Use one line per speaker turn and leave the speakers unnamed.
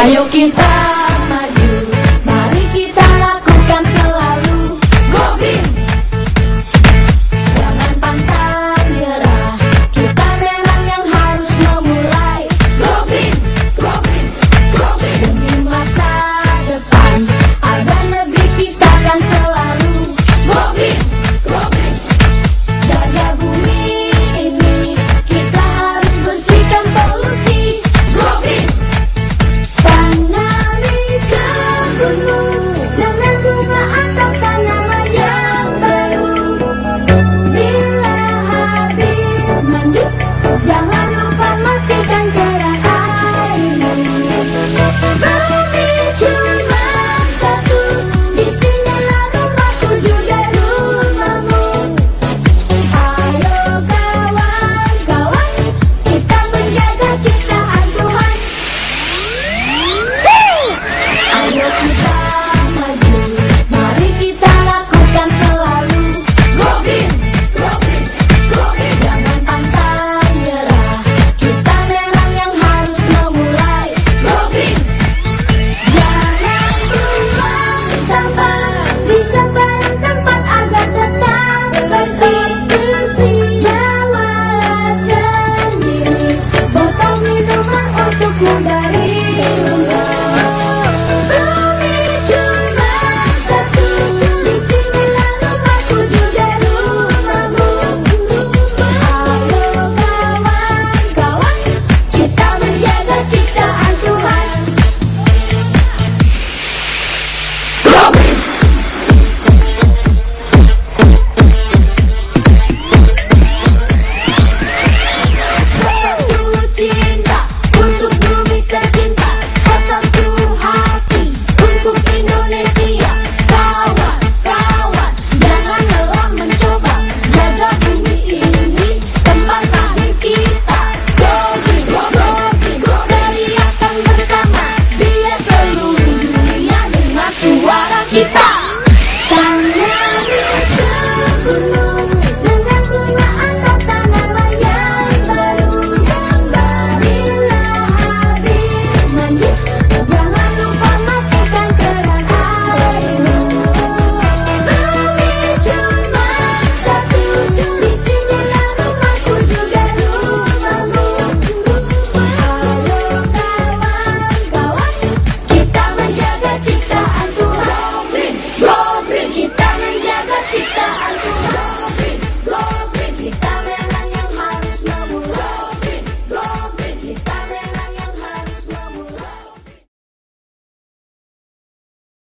Ayo kita